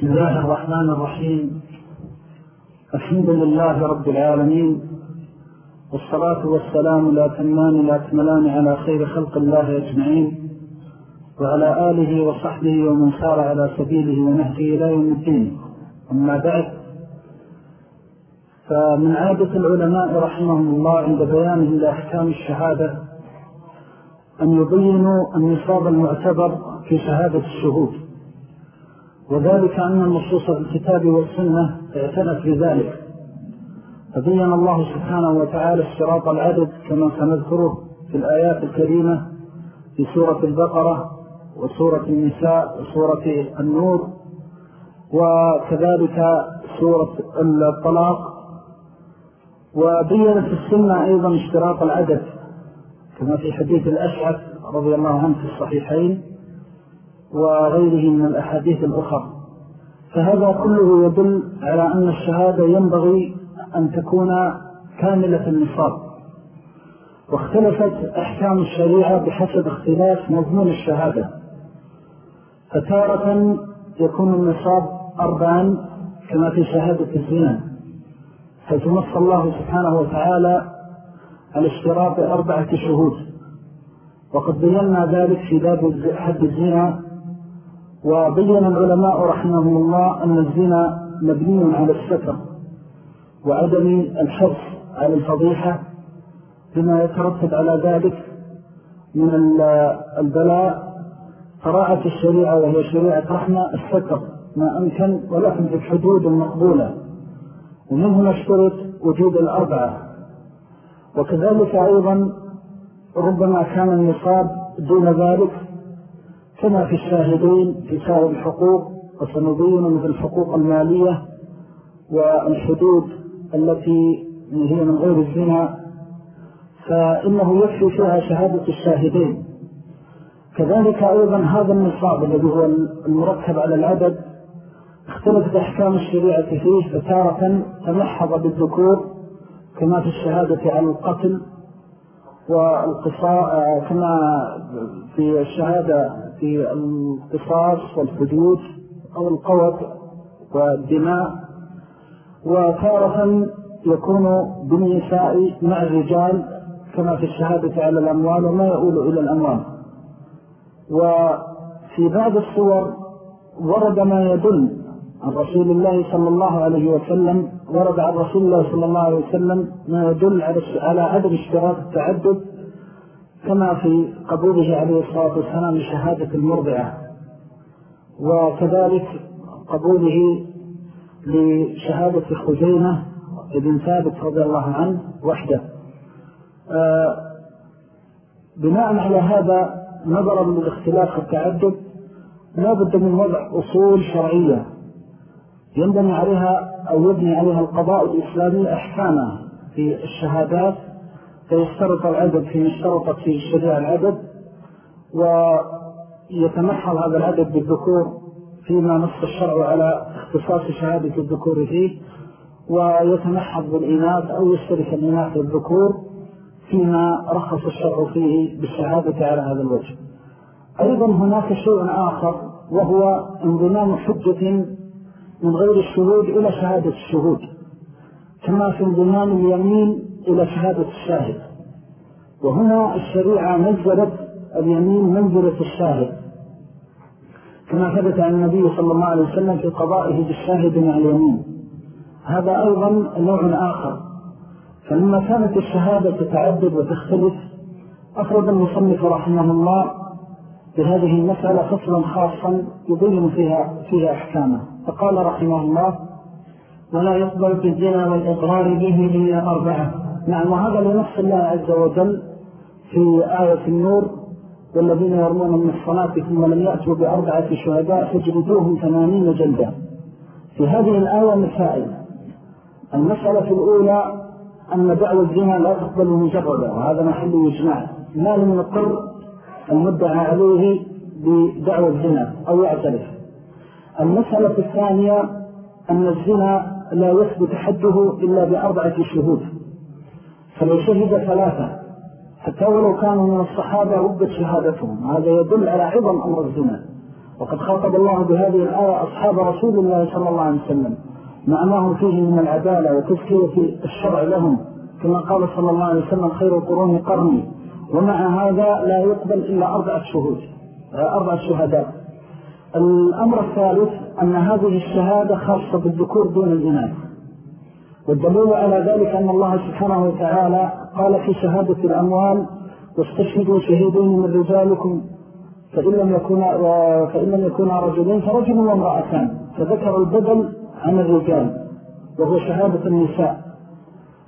بسم الله الرحمن الرحيم. الحمد لله رب العالمين والصلاة والسلام لا تمان لا تملان على خير خلق الله أجمعين وعلى آله وصحبه ومن سار على سبيله ونهجه إلى يوم الدين. أما بعد فمن عادة العلماء رحمهم الله عند بيانهم لأحكام الشهادة أن يبينوا النصاب المعتبر في شهادة الشهود. وذلك أن النصوص في الكتاب والسنة اعتنت بذلك. فبين الله سبحانه وتعالى اشتراط العدد كما سنذكره في الآيات الكريمة في سورة البقرة وسورة النساء وسورة النور وكذلك سورة الطلاق. وبينت السنة أيضا اشتراط العدد كما في حديث الأشعث رضي الله عنه في الصحيحين. وغيره من الأحاديث الأخرى. فهذا كله يدل على أن الشهادة ينبغي أن تكون كاملة النصاب. واختلفت أحكام الشريعة بحسب اختلاف مضمون الشهادة. فتارة يكون النصاب أربعا كما في شهادة الزنا. فتنص الله سبحانه وتعالى على اشتراط أربعة شهود. وقد بينا ذلك في باب حد الزنا وبين العلماء رحمهم الله أن الزنا مبني على الستر وعدم الحرص على الفضيحة بما يترتب على ذلك من البلاء. فراعة الشريعة وهي شريعة رحمة الستر ما أمكن ولكن بالحدود المقبولة. ومنه نشترط وجود الأربعة. وكذلك أيضا ربما كان النصاب دون ذلك كما في الشاهدين في سائر الحقوق وسنبين مثل الحقوق المالية والحدود التي هي من غير الزنا. فإنه يكفي فيها شهادة الشاهدين. كذلك أيضا هذا النصاب الذي هو المركب على العدد اختلفت أحكام الشريعة فيه فتارة تمحض بالذكور كما في الشهادة على القتل والقصاء كما في الشهادة في القصاص والحدود أو القوة والدماء. وتارة يكون بالنساء مع الرجال كما في الشهادة على الأموال وما يؤول إلى الأموال. وفي بعض الصور ورد ما يدل عن رسول الله صلى الله عليه وسلم ورد عن رسول الله صلى الله عليه وسلم ما يدل على عدم اشتراط التعدد كما في قبوله عليه الصلاة والسلام لشهادة المرضعة وكذلك قبوله لشهادة خزينة ابن ثابت رضي الله عنه وحده. آه، بناء على هذا نظرا للاختلاف والتعدد لا بد من وضع أصول شرعية ينبني عليها أو يبني عليها القضاء الإسلامي أحكامه في الشهادات فيشترط العدد في اشترطت في الشريعة العدد ويتمحل هذا العدد بالذكور فيما نص الشرع على اختصاص شهادة الذكور فيه ويتمحض بالإناث أو يشترك الإناث والذكور فيما رخص الشرع فيه بالشهادة على هذا الوجه. أيضا هناك شيء آخر وهو انضمام حجة من غير الشهود إلى شهادة الشهود كما في انضمام اليمين إلى شهادة الشاهد. وهنا الشريعة نزلت اليمين منزلة الشاهد. كما ثبت عن النبي صلى الله عليه وسلم في قضائه بالشاهد مع اليمين. هذا أيضا نوع آخر. فلما كانت الشهادة تتعدد وتختلف أفرد المصنف رحمه الله بهذه المسألة فصلا خاصا يبين فيها, فيها أحكامه. فقال رحمه الله ولا يقبل بالزنا والإقرار به إلا أربعة. نعم وهذا لنص الله عز وجل في آية النور والذين يرمون من الصلاة ثم لم يأتوا بأربعة شهداء فجلدوهم ثمانين جلدا في هذه الآية مسائل. المسألة الأولى أن دعوة الزنا لا تقبل مجردا وهذا محل يجمع ما لم يقر المدعى عليه بدعوة الزنا أو يعترف. المسألة الثانية أن الزنا لا يثبت حده إلا بأربعة شهود. فلو شهد ثلاثة. حتى ولو كانوا من الصحابة ربت شهادتهم. هذا يدل على عظم أمر الزنا. وقد خاطب الله بهذه الآية أصحاب رسول الله صلى الله عليه وسلم. مع ما هم فيه من العدالة وتزكية الشرع لهم. كما قال صلى الله عليه وسلم خير القرون قرني. ومع هذا لا يقبل إلا أربعة شهود. أربعة شهداء. الأمر الثالث أن هذه الشهادة خاصة بالذكور دون الإناث. والدليل على ذلك أن الله سبحانه وتعالى قال في شهادة الأموال واستشهدوا شهيدين من رجالكم فإن لم يكون فإن لم يكون رجلين فرجل وامرأتان فذكر البدل عن الرجال وهو شهادة النساء.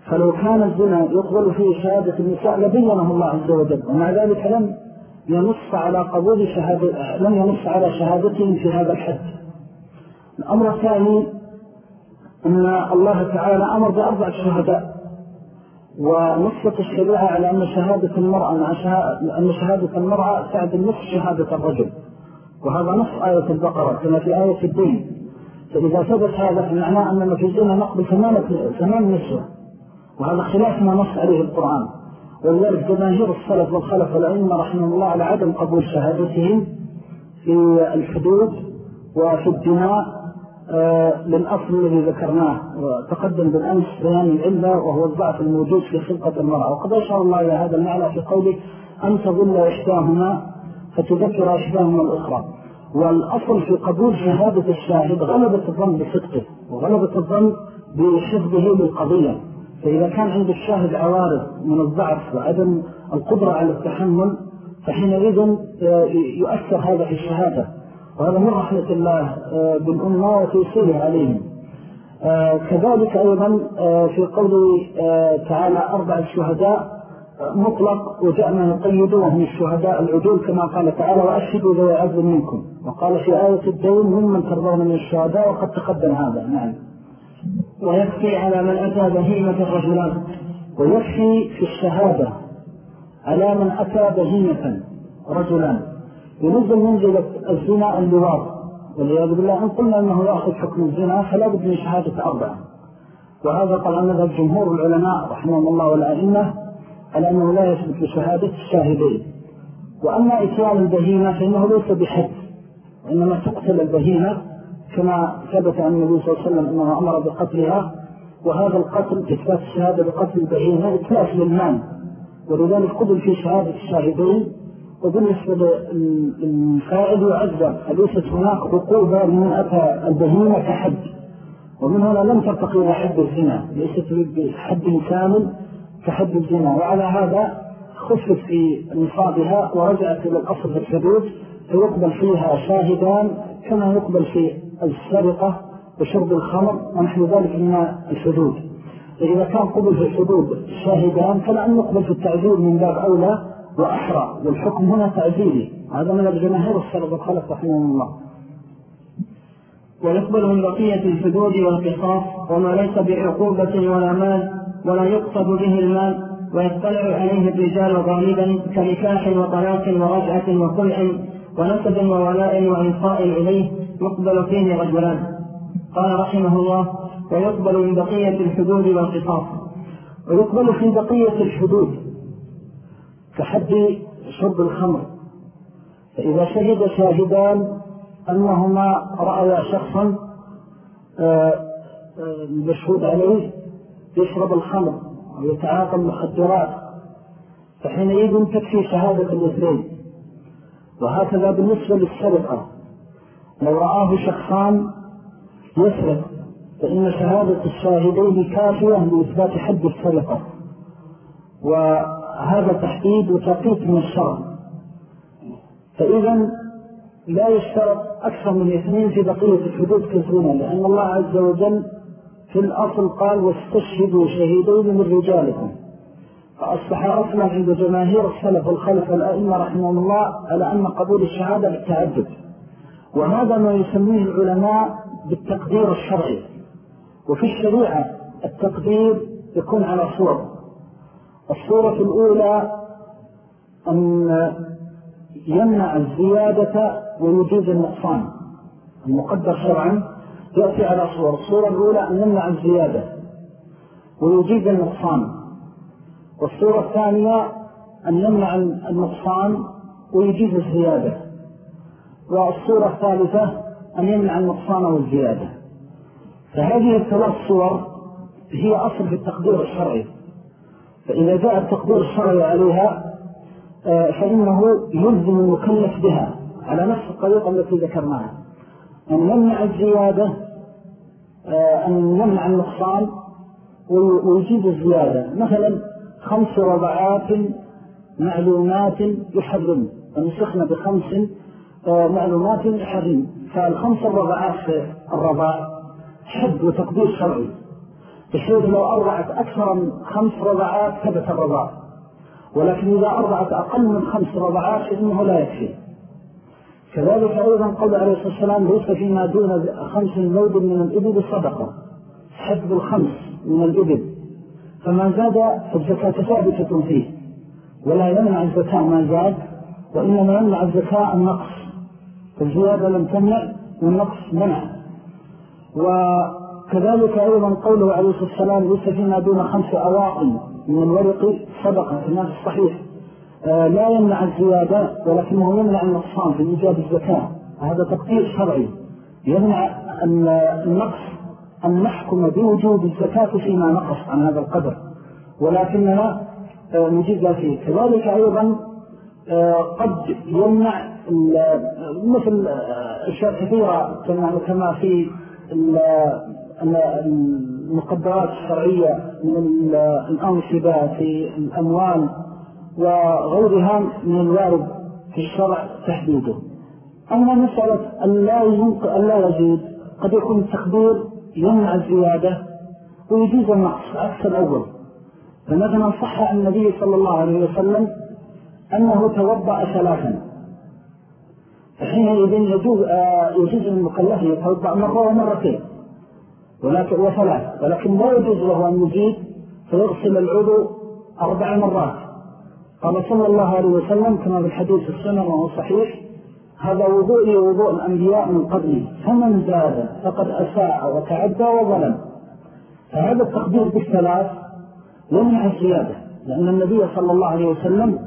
فلو كان الزنا يقبل فيه شهادة النساء لبينه الله عز وجل ومع ذلك لم ينص على قبول شهادة لم ينص على شهادتهم في هذا الحد. الأمر الثاني أن الله تعالى أمر بأربع شهداء ونصت الشريعة على أن شهادة المرأة مع شهادة أن شهادة المرأة تعد النصف شهادة الرجل. وهذا نص آية البقرة كما في آية الدين. فإذا ثبت هذا فمعناه أننا في الزنا نقبل ثمان نسوة وهذا خلاف ما نص عليه القرآن. ولذلك جماهير السلف والخلف والأئمة رحمه الله على عدم قبول شهادتهم في الحدود وفي الدماء للأصل الذي ذكرناه وتقدم بالأمس بيان العلة وهو الضعف الموجود في خلقة المرأة. وقد أشار الله إلى هذا المعنى في قوله أن تظل إحداهما فتذكر إحداهما الأخرى. والأصل في قبول شهادة الشاهد غلبة الظن بصدقه وغلبة الظن بحفظه للقضية. فإذا كان عند الشاهد عوارض من الضعف وعدم القدرة على التحمل فحينئذ آه، يؤثر هذا في الشهادة. وهذا من رحمة الله آه، بالأمة وتيسيره عليهم. آه، كذلك أيضا في قوله تعالى أربع الشهداء مطلق وجاء من يقيد وهم الشهداء العدول كما قال تعالى وأشهدوا ذو عبد منكم. وقال في آية الدين ممن ترضون من الشهداء وقد تقدم هذا. نعم. ويكفي على من أتى بهيمة الرجلان. ويكفي في الشهادة على من أتى بهيمة رجلان. ينزل منزلة الزنا اللواط والعياذ بالله إن قلنا أنه يأخذ حكم الزنا فلا بد من شهادة أربعة. وهذا طبعا مذهب جمهور العلماء رحمهم الله والأئمة على أنه لا يثبت بشهادة الشاهدين. وأما إتيان البهيمة فإنه ليس بحد وإنما تقتل البهيمة كما ثبت عن النبي صلى الله عليه وسلم أنه أمر بقتلها. وهذا القتل إثبات الشهادة بقتل البهيمة إتلاف للمال. ولذلك قبل في شهادة الشاهدين وبالنسبة للفائد يعذر فليست هناك عقوبة من أتى البهيمة كحد؟ ومن هنا لم ترتقي إلى حد الزنا ليست بحد كامل كحد الزنا. وعلى هذا خفت في نصابها ورجعت إلى الأصل في الحدود فيقبل فيها شاهدان كما يقبل في السرقة وشرب الخمر ونحن ذلك من الحدود. فإذا كان قبل في الحدود شاهدان فلا أن يقبل في التعزير من باب أولى. وأحرى والحكم هنا تعزيري هذا من الجماهير السلف والخلف رحمه الله. ويقبل من بقية الحدود والقصاص وما ليس بعقوبة ولا مال ولا يقصد به المال ويطلع عليه الرجال غالبا كنكاح وطلاق ورجعة وخلع ونسب وولاء وإنصاء إليه يقبل فيه رجلان. قال رحمه الله ويقبل من بقية الحدود والقصاص. ويقبل في بقية الحدود. كحد شرب الخمر. فإذا شهد شاهدان أنهما رأيا شخصا آه، آه، مشهود عليه يشرب الخمر ويتعاطى المخدرات. فحينئذ تكفي شهادة الاثنين. وهكذا بالنسبة للسرقة. لو رآه شخصان يسرق فإن شهادة الشاهدين كافية لإثبات حد السرقة. وهذا تحديد وتقيت من الشرع. فإذا لا يشترط أكثر من اثنين في بقية الحدود كثيرا لأن الله عز وجل في الأصل قال واستشهدوا شهيدين من رجالكم. فأصبح أصلا عند جماهير السلف والخلف والأئمة رحمه الله على أن قبول الشهادة بالتعدد. وهذا ما يسميه العلماء بالتقدير الشرعي. وفي الشريعة التقدير يكون على صور الصورة الأولى أن يمنع الزيادة ويجيز النقصان. المقدر شرعا يأتي على صور. الصورة الأولى أن يمنع الزيادة ويجيز النقصان. والصورة الثانية أن يمنع النقصان ويجيز الزيادة. والصورة الثالثة أن يمنع النقصان والزيادة. فهذه الثلاث صور هي أصل في التقدير الشرعي. فإذا جاء التقدير الشرعي عليها آه، فإنه يلزم المكلف بها على نفس الطريقة التي ذكرناها. أن يمنع الزيادة آه، أن يمنع النقصان ويجيب الزيادة. مثلا خمس رضعات معلومات يحرم. ونسخنا بخمس آه، معلومات يحرم. فالخمس الرضعات الرضاع حد وتقدير شرعي. بحيث لو أرضعت أكثر من خمس رضعات ثبت الرضاع. ولكن إذا أرضعت أقل من خمس رضعات فإنه لا يكفي. كذلك أيضا قول عليه الصلاة والسلام ليس فيما دون خمس نود من الإبل صدقة حد الخمس من الإبل. فما زاد الزكاة ثابتة فيه ولا يمنع الزكاة ما زاد وإنما يمنع الزكاة النقص. فالزيادة لم تمنع والنقص منع. وكذلك أيضا قوله عليه الصلاة والسلام ليس فيما دون خمس أواقم من الورق صدقة في الناس الصحيح. آه، لا يمنع الزيادة ولكنه يمنع النقصان في إيجاد الزكاة. هذا تقدير شرعي. يمنع النقص أن نحكم بوجود الزكاة فيما نقص عن هذا القدر. ولكننا آه، نجيب فيه. كذلك أيضا آه، قد يمنع مثل أشياء كثيرة كما في المقدرات الشرعية من الأنصبة في الأموال وغيرها من الوارد في الشرع تحديده. أما مسألة أن لا يزيد قد يكون التقدير يمنع الزيادة ويجيز النقص عكس الأول. فمثلا صح عن النبي صلى الله عليه وسلم؟ أنه توضأ ثلاثا. فحينئذ يجوز, آه، المكلف يتوضأ مرة ومرتين. وثلاث ولكن لا يجوز له أن يزيد فيغسل العضو أربع مرات. قال صلى الله عليه وسلم كما بالحديث السنة وهو صحيح هذا وضوء وضوء الأنبياء من قبلي فمن زاد فقد أساء وتعدى وظلم. فهذا التقدير بالثلاث يمنع الزيادة لأن النبي صلى الله عليه وسلم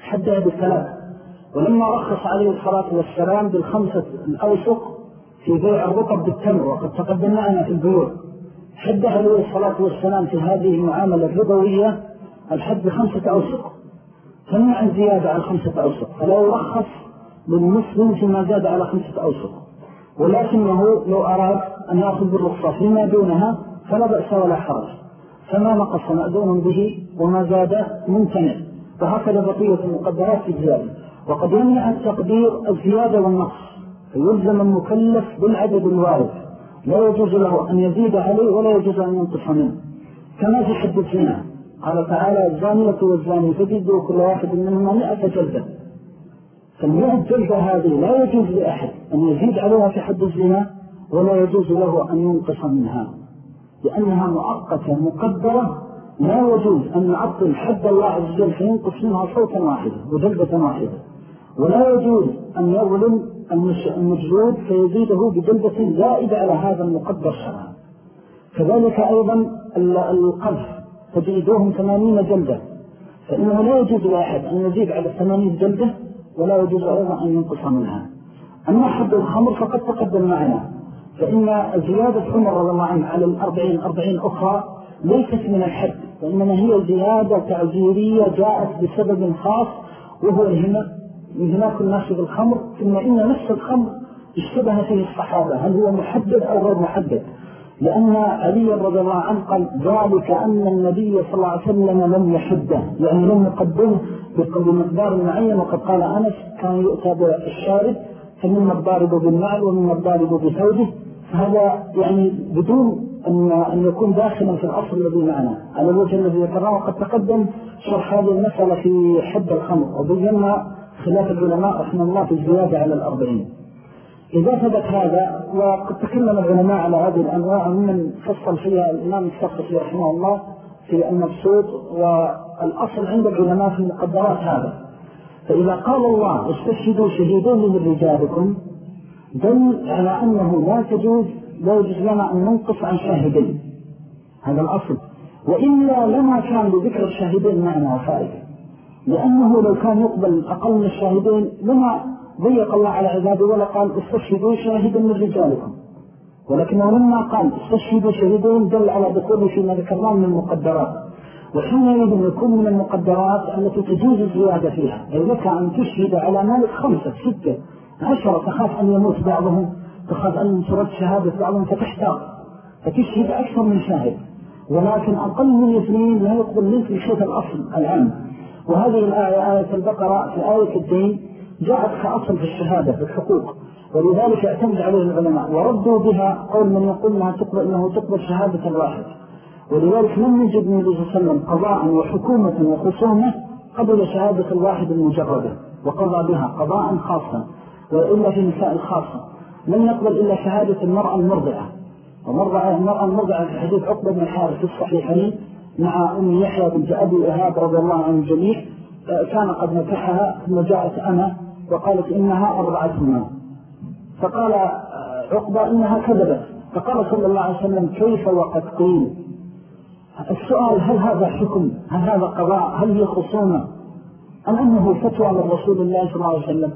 حدها بالثلاث. ولما رخص عليه الصلاة والسلام بالخمسة الأوسق في بيع الرطب بالتمر وقد تقدم معنا في البيوع حد عليه الصلاة والسلام في هذه المعاملة الرضوية الحد بخمسة أوسق فمنع الزيادة على خمسة أوسق فلا يرخص للمسلم فيما زاد على خمسة أوسق ولكنه لو أراد أن يأخذ بالرخصة فيما دونها فلا بأس ولا حرج. فما نقص مأذون به وما زاد ممتنع وهكذا بقية المقدرات في الزيادة. وقد يمنع التقدير الزيادة والنقص. فيلزم المكلف بالعدد الوارد. لا يجوز له أن يزيد عليه ولا يجوز أن ينقص منه. كما في حد الزنا. قال تعالى الزانية والزاني فجدوا كل واحد منهما مئة جلدة. فالمئة جلدة هذه لا يجوز لأحد أن يزيد عليها في حد الزنا ولا يجوز له أن ينقص منها. لأنها مؤقتة مقدرة. لا يجوز أن نعطل حد الله عز وجل فينقص منها صوتا واحدا وجلدة واحدة. ولا يجوز أن يظلم المجلود فيزيده بجلدة زائدة على هذا المقدر شرعا كذلك أيضا القذف تجيدوهم ثمانين جلدة. فإنه لا يجوز لأحد أن يزيد على ثمانين جلدة ولا يجوز أيضا أن ينقص منها. أما حد الخمر فقد تقدم معنا. فإن زيادة عمر رضي الله عنه على الأربعين أربعين أخرى ليست من الحد وإنما هي زيادة تعزيرية جاءت بسبب خاص وهو انهماك الناس بالخمر ثم إن نفس الخمر اشتبه فيه الصحابة هل هو محدد أو غير محدد؟ لأن علي رضي الله عنه قال ذلك أن النبي صلى الله عليه وسلم لم يحده يعني لم يقدمه بمقدار معين. وقد قال أنس كان يؤتى بالشارب فمما الضارب بالنعل ومما الضارب بثوبه فهذا يعني بدون أن, أن يكون داخلا في الأصل الذي معنا. على الوجه الذي ذكرناه وقد تقدم شرح هذه المسألة في حد الخمر وبينا خلاف العلماء رحمه الله في الزيادة على الأربعين. إذا ثبت هذا وقد تكلم العلماء على هذه الأنواع ممن فصل فيها الإمام السقفي رحمه الله في المبسوط والأصل عند العلماء في المقدرات هذا. فإذا قال الله استشهدوا شهيدين من رجالكم دل على أنه لا تجوز لا يجوز لنا أن ننقص عن شاهدين. هذا الأصل. وإلا لما كان لذكر الشاهدين معنا وفائدة. لأنه لو كان يقبل أقل من الشاهدين لما ضيق الله على عباده ولا قال استشهدوا شاهدا من رجالكم. ولكنه لما قال استشهدوا شهدون دل على دخوله فيما ذكرناه من المقدرات. وحينئذ يكون من المقدرات التي تجوز الزيادة فيها. أي لك أن تشهد على مالك خمسة ستة عشرة. تخاف أن يموت بعضهم تخاف أن ترد شهادة بعضهم فتحتار. فتشهد أكثر من شاهد. ولكن أقل من اثنين لا يقبل منك بشيء الأصل العام. وهذه الآية آية البقرة في آية الدين جاءت كأصل في الشهادة في الحقوق. ولذلك اعتمد عليه العلماء. وردوا بها قول من يقول أنها تقبل, أنه تقبل شهادة الواحد. ولذلك لم يجد النبي صلى الله عليه وسلم قضاء وحكومة وخصومة قبل شهادة الواحد المجردة وقضى بها قضاء خاصا وإلا في نساء الخاصة لم يقبل إلا شهادة المرأة المرضعة. المرأة المرضعة في حديث عقبة بن الحارث الصحيحين مع أم يحيى بنت أبي إهاب رضي الله عن الجميع كان قد نكحها ثم جاءت أنا وقالت إنها أرضعتهما فقال عقبة إنها كذبت. فقال صلى الله عليه وسلم كيف وقد قيل؟ السؤال هل هذا حكم؟ هل هذا قضاء؟ هل هي خصومة؟ أم أنه فتوى من رسول الله صلى الله عليه وسلم؟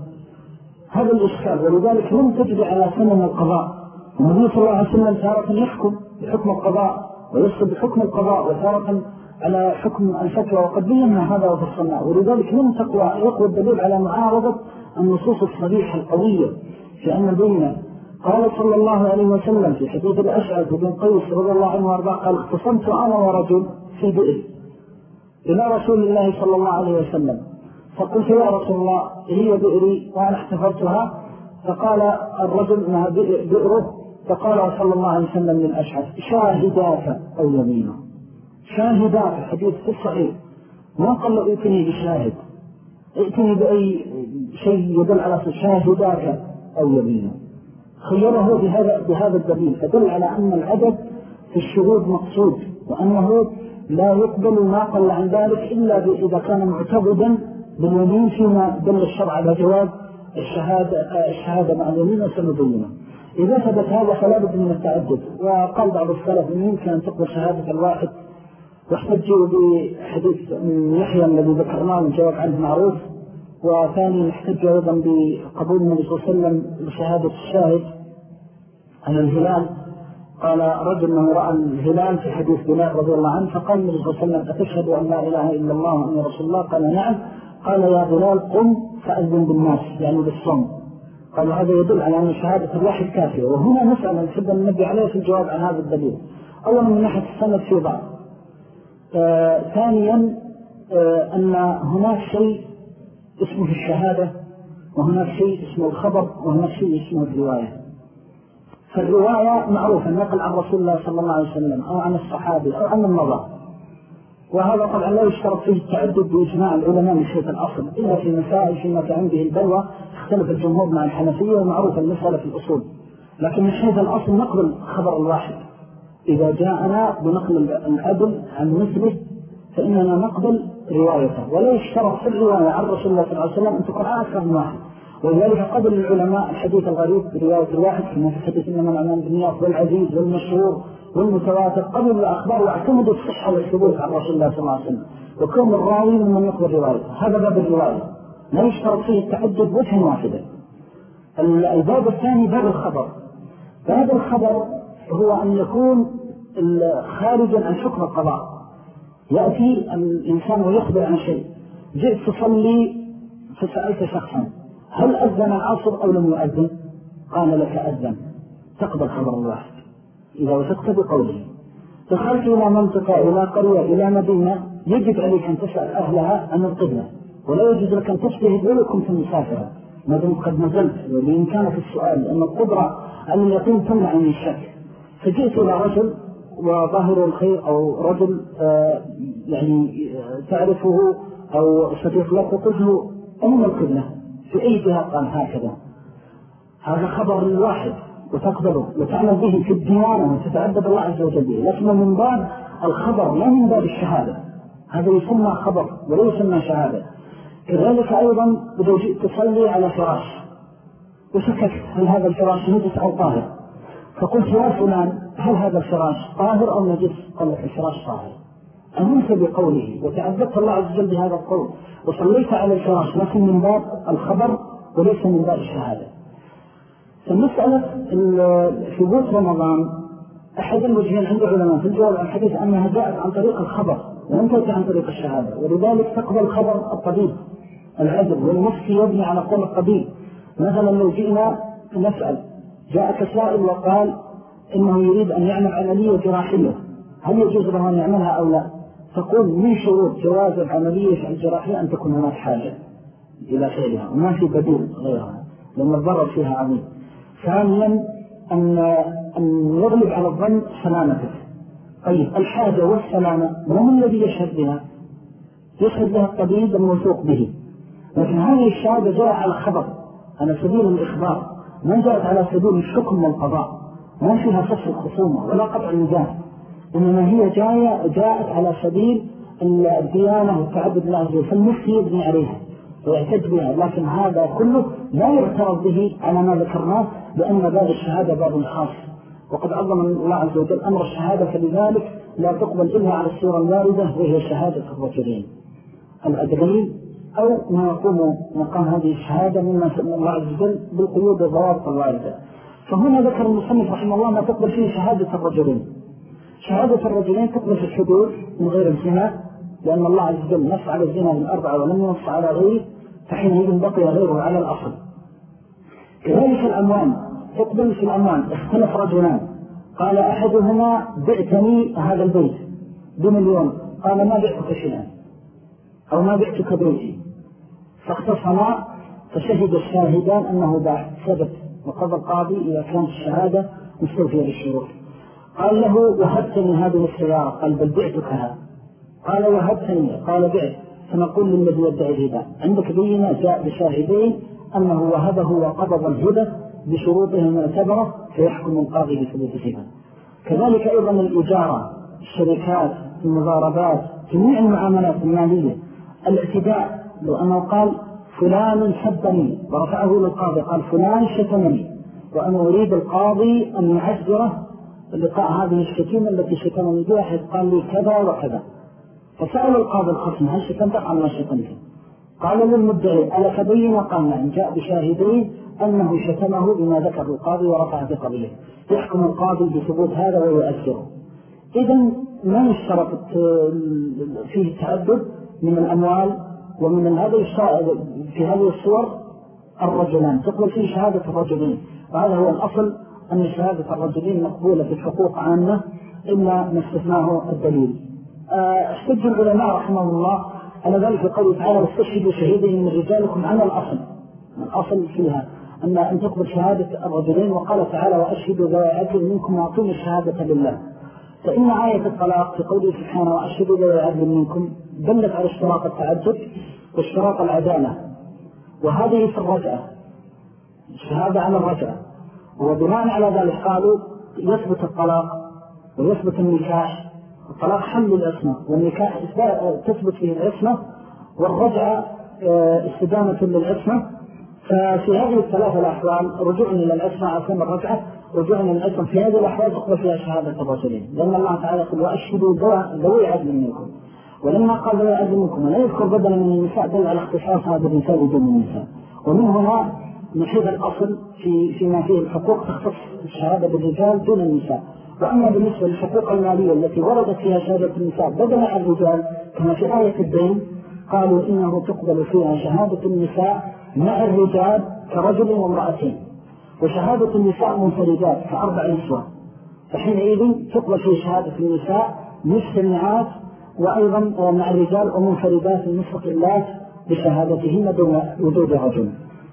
هذا الإشكال. ولذلك لم تجد على سنن القضاء. النبي صلى الله عليه وسلم تارة يحكم بحكم القضاء. ويصل بحكم القضاء وتارة على حكم الفتوى وقد بينا هذا وفصلنا ولذلك لم تقوى يقوى الدليل على معارضة النصوص الصريحة القوية في أن بينا قال صلى الله عليه وسلم في حديث الأشعث بن قيس رضي الله عنه وأرضاه قال اختصمت أنا ورجل في بئر إلى رسول الله صلى الله عليه وسلم فقلت يا رسول الله هي بئري. وأنا احتفرتها. فقال الرجل إنها بئره. فقال صلى الله عليه وسلم للأشعث شاهداك أو يمينه شاهداك حديث في الصحيح ما قال له ائتني بشاهد. ائتني بأي شيء يدل على شاهداك أو يمينه خيره بهذا, بهذا الدليل فدل على أن العدد في الشهود مقصود وأنه لا يقبل ما قل عن ذلك إلا إذا كان معتبدا باليمين فيما دل الشرع على جواب الشهادة, الشهادة مع اليمين وسنبينه إذا ثبت هذا فلا بد من التعدد وقال بعض السلف أن يمكن أن تقبل شهادة الواحد واحتجوا بحديث يحيى الذي ذكرناه من جواب عنه معروف وثاني نحتج أيضا بقبول النبي صلى الله عليه وسلم بشهادة الشاهد عن الهلال. قال رجل من رأى الهلال في حديث بلال رضي الله عنه فقال النبي صلى الله عليه وسلم أتشهد أن لا إله إلا الله وأن رسول الله؟ قال نعم. قال يا بلال قم فأذن بالناس يعني بالصوم. قال هذا يدل على أن شهادة الواحد كافية. وهنا مسألة نحب أن ننبي عليها في الجواب عن هذا الدليل. أولا من ناحية السند في بعض. آه ثانيا آه أن هناك شيء اسمه الشهادة وهناك شيء اسمه الخبر وهناك شيء اسمه الرواية. فالرواية معروفة النقل عن رسول الله صلى الله عليه وسلم أو عن الصحابي أو عن النظر وهذا طبعا لا يشترط فيه التعدد بإجماع العلماء من شيء الأصل إلا في مسائل فيما في عنده البلوى. اختلف الجمهور مع الحنفية ومعروف المسألة في الأصول. لكن من حيث الأصل نقبل خبر الواحد. إذا جاءنا بنقل العدل عن مثله فإننا نقبل روايته. ولا يشترط في الرواية عن رسول الله صلى الله عليه وسلم أن تكون من واحد. ولذلك قبل العلماء الحديث الغريب برواية الواحد كما في حديث إنما الأمان بالنياط والعزيز والمشهور والمتواتر قبل الأخبار واعتمدوا الصحة والثبوت عن رسول الله صلى الله عليه وسلم. وكون الراوي ممن يقبل روايته. هذا باب الرواية. لا يشترط فيه التعدد وجه واحدة الباب الثاني باب الخبر. باب الخبر هو أن يكون خارجا عن حكم القضاء. يأتي الإنسان ويخبر عن شيء. جئت تصلي فسألت شخصا هل أذن العصر أو لم يؤذن؟ قال لك أذن. تقبل خبر الواحد إذا وثقت بقوله. دخلت إلى منطقة إلى قرية إلى مدينة يجب عليك أن تسأل أهلها عن القبلة. ولا يجب لك أن تجتهد ولو كنت مسافرا ما دمت قد نزلت وبإمكانك السؤال لأن القدرة أن اليقين تمنع من الشك. فجئت إلى رجل وظاهر الخير أو رجل آه يعني آه تعرفه أو صديق لك وقلت له أين القبلة في أي جهة؟ قال هكذا. هذا خبر الواحد وتقبله وتعمل به في الديانة وتتعبد الله عز وجل به. لكن من باب الخبر لا من باب الشهادة. هذا يسمى خبر ولا يسمى شهادة. كذلك أيضا إذا جئت تصلي على فراش. وسكت هل هذا الفراش نجس أو طاهر؟ فقلت يا فلان هل هذا الفراش طاهر أو نجس قال لك الفراش طاهر. أمنت بقوله وتعبدت الله عز وجل بهذا القول. وصليت على الفراش لكن من باب الخبر وليس من باب الشهادة. فالمسألة ثبوت رمضان أحد الوجهين عند علماء في الجواب عن الحديث أنها جاءت عن طريق الخبر تأتي عن طريق الشهادة. ولذلك تقبل خبر الطبيب. العدل والمفتي يبني على قول الطبيب مثلا لو جئنا نسأل جاءك سائل وقال إنه يريد أن يعمل عملية جراحية. هل يجوز له أن يعملها أو لا؟ تقول من شروط جواز العملية الجراحية أن تكون هناك حاجة إلى فعلها وما في بديل غيرها لأن الضرر فيها عظيم. ثانيا أن, أن يغلب على الظن سلامتك. طيب الحاجة والسلامة من الذي يشهد بها؟ يشهد بها الطبيب الموثوق به. لكن هذه الشهادة جاء على خبر على سبيل الإخبار ما جاءت على سبيل الحكم والقضاء ما فيها فصل الخصومة ولا قطع النجاح إنما هي جاية جاءت على سبيل الديانة والتعبد الله عز وجل فالمفتي يبني عليها ويعتد بها. لكن هذا كله لا يعترض به على ما ذكرناه لأن باب الشهادة باب خاص. وقد عظم الله عز وجل أمر الشهادة فلذلك لا تقبل إلا على الصورة الواردة وهي شهادة الرجلين. الأدرين أو ما يقوم مقام هذه الشهادة مما سأل الله عز وجل بالقيود والضوابط الواردة. فهنا ذكر المصنف رحمه الله ما تقبل فيه شهادة الرجلين. شهادة الرجلين تقبل في الحدود من غير الزنا لأن الله عز وجل نص على الزنا من أربعة ولم ينص على غيره فحينئذ بقي غيره على الأصل. كذلك الأموال تقبل في الأموال اختلف رجلان. قال أحدهما بعتني هذا البيت بمليون. قال ما بعتك شيئا؟ أو ما بعتك بيتي فاختصما فشهد الشاهدان أنه باع ثبت وقضى القاضي إذا كانت الشهادة مستوفية للشروط قال له وهبتني هذه السيارة. قال بل بعتكها. قال وهبتني. قال بعت. فنقول للذي يدعي الهبة عندك بينا جاء بشاهدين أنه وهبه وقبض الهبة بشروطه المعتبرة فيحكم القاضي بثبوت الهبة كذلك أيضا الإجارة الشركات المضاربات جميع المعاملات المالية الاعتداء لو أنه قال فلان سبني ورفعه للقاضي قال فلان شتمني وأنا أريد القاضي أن يعذره لقاء هذه الشتيمة التي شتمني بها قال لي كذا وكذا. فسأل القاضي الخصم هل شتمت؟ قال ما شتمت. قال للمدعي ألا تبين قال نعم جاء بشاهدين أنه شتمه بما ذكر القاضي ورفع قضيه يحكم القاضي بثبوت هذا ويؤثره. إذن ما يشترط فيه التعدد؟ من الأموال ومن هذا في هذه الصور الرجلان. تقبل فيه شهادة الرجلين. وهذا هو الأصل أن شهادة الرجلين مقبولة في الحقوق عامة إلا ما استثناه الدليل. استجد العلماء رحمه الله على ذلك قوله تعالى واستشهدوا شهيدين من رجالكم. على الأصل. الأصل فيها أن أن تقبل شهادة الرجلين وقال تعالى وأشهدوا ذوي عدل منكم وأعطوني الشهادة لله. فإن آية الطلاق في قوله سبحانه وأشهدوا ذوي عدل منكم دلت على اشتراط التعدد واشتراط العدالة. وهذه في الرجعة. الشهادة على الرجعة. وبناء على ذلك قالوا يثبت الطلاق ويثبت النكاح. الطلاق حمل العصمة والنكاح تثبت فيه العصمة. والرجعة آه، استدامة للعصمة. ففي هذه الثلاثة الأحوال رجوع إلى العصمة عصم الرجعة إلى العصمة في هذه الأحوال تقبل فيها شهادة الرجلين لأن الله تعالى يقول وأشهدوا ذوي عدل منكم. ولما قال ذوي عدل منكم ولا يذكر بدلا من النساء دل على اختصاص هذا النساء بدون النساء. ومن هنا نحيد الأصل في فيما فيه الحقوق تختص الشهادة بالرجال دون النساء. وأما بالنسبة للحقوق المالية التي وردت فيها شهادة النساء بدل عن الرجال كما في آية الدين قالوا إنه تقبل فيها شهادة النساء مع الرجال كرجل وامرأتين. وشهادة النساء منفردات كأربع نسوة. فحينئذ تقبل في شهادة النساء مجتمعات وأيضا مع الرجال ومنفردات المستقلات بشهادتهن دون وجود رجل.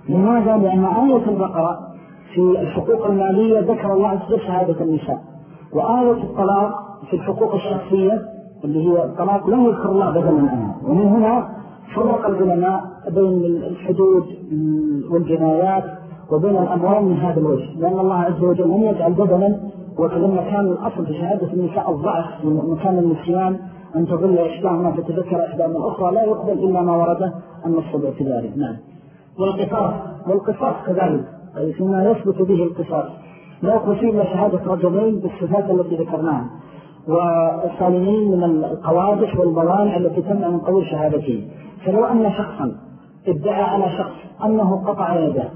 لماذا؟ لأن آية البقرة في الحقوق المالية ذكر الله عز وجل شهادة النساء. وآية الطلاق في الحقوق الشخصية اللي هي الطلاق لا يذكر الله بدلا عنها ومن هنا فرق العلماء بين الحدود والجنايات وبين الأموال من هذا الوجه لأن الله عز وجل لم يجعل بدلا وكلما كان الأصل في شهادة النساء الضعف من مكان النسيان أن تظل إحداهما فتذكر إحداهما الأخرى لا يقبل إلا ما ورد النص باعتباره. نعم. والقصاص والقصاص كذلك أي فيما يثبت به القصاص. لا فيه إلا شهادة رجلين بالصفات التي ذكرناها والسالمين من القوادح والبوانع التي تمنع من قول شهادتين فلو أن شخصا ادعى على شخص أنه قطع يده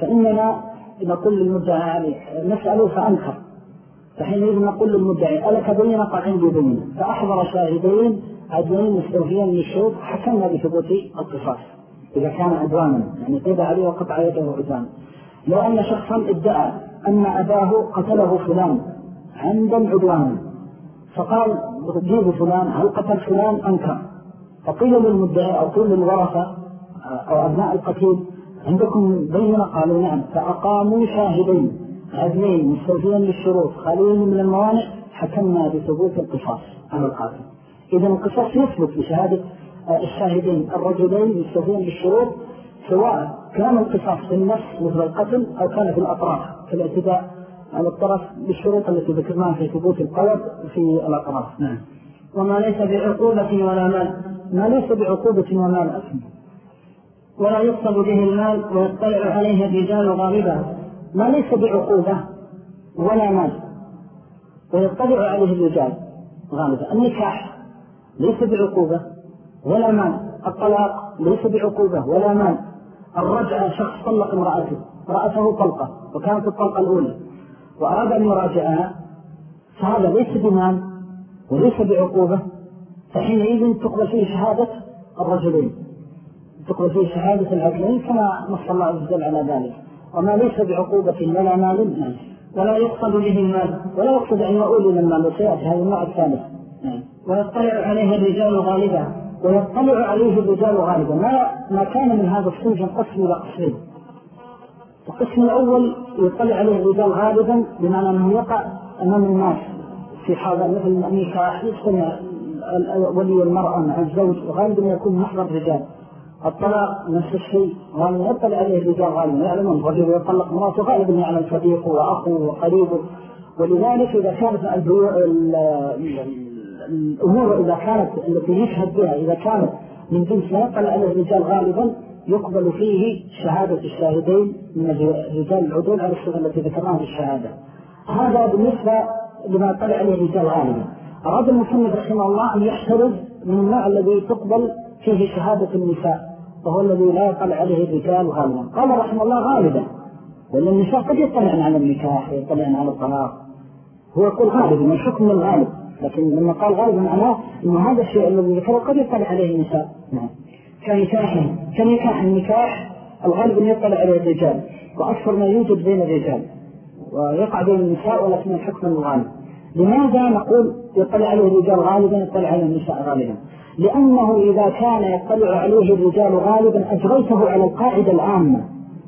فإننا نقول للمدعى عليه نسأله فأنكر فحينئذ نقول للمدعي ألك بينة قال عندي بينة فأحضر شاهدين عدوين مستوفيين للشوط حكمنا بثبوت القصاص إذا كان عدوانا يعني قيد عليه وقطع يده عدوانا. لو أن شخصا ادعى أن أباه قتله فلان عمدا عدوانا فقال جيب فلان هل قتل فلان أنكر فقيل للمدعي أو قيل للورثة أو أبناء القتيل عندكم بينة قالوا نعم فأقاموا شاهدين. عدلين مستوفيين للشروط خاليين من الموانع حكمنا بثبوت القصاص. على القاتل إذا القصاص يثبت بشهادة الشاهدين. الرجلين مستوفيين للشروط سواء كان القصاص في النفس مثل القتل أو كان في الأطراف في الاعتداء على الطرف بالشروط التي ذكرناها في ثبوت القوض في الأطراف. نعم. وما ليس بعقوبة ولا مال. ما ليس بعقوبة ومال أثم ولا يقصد به المال ويطلع عليه الرجال غالبا. ما ليس بعقوبة ولا مال. ويطلع عليه الرجال غالبا. النكاح ليس بعقوبة ولا مال. الطلاق ليس بعقوبة ولا مال. الرجعة شخص طلق امرأته. رأته طلقة وكانت الطلقة الأولى. وأراد أن يراجعها. فهذا ليس بمال وليس بعقوبة. فحينئذ تقبل فيه شهادة الرجلين. تقبل فيه شهادة العدلين كما نص الله عز وجل على ذلك. وما ليس بعقوبة ولا مال. ولا يقصد به المال. ولا يقصد أن يقول إلى المال وسيأتي هذا النوع الثالث. نعم. ويطلع عليه الرجال غالبا. ويطلع عليه الرجال غالبا. ما, ما كان من هذا الصنف ينقسم إلى قسمين. القسم الأول يطلع عليه الرجال غالبا بمعنى أنه يقع أمام الناس. في حالة مثل النكاح يستمع ولي المرأة مع الزوج وغالبا يكون محضر الرجال. الطلاق نفس الشيء. غالبا يطلع عليه الرجال غالبا. يعلمون الرجل يطلق مراته غالبا يعلم صديقه وأخوه وقريبه. ولذلك إذا كانت الأمور إذا كانت التي يشهد بها إذا كانت من جنس لا يطلع عليه الرجال غالبا يقبل فيه شهادة الشاهدين من رجال العدول على الصفة التي ذكرناها في الشهادة. هذا بالنسبة لما طلع عليه الرجال غالبا. أراد المصنف رحمه الله أن يحترز من النوع الذي تقبل فيه شهادة النساء. وهو الذي لا يطلع عليه الرجال غالبا قال رحمه الله غالبا. وإن النساء قد يطلعن على النكاح ويطلعن على الطلاق. هو يقول غالبا الحكم الغالب. لكن لما قال غالبا معناه أن هذا الشيء الذي ذكره قد يطلع عليه النساء. نعم. كنكاح كنكاح النكاح الغالب أن يطلع عليه الرجال. وأكثر ما يوجد بين الرجال. ويقع بين النساء ولكن الحكم الغالب. لماذا نقول يطلع عليه الرجال غالبا يطلع عليه النساء غالبا؟ لأنه إذا كان يطلع عليه الرجال غالبا أجريته على القاعدة العامة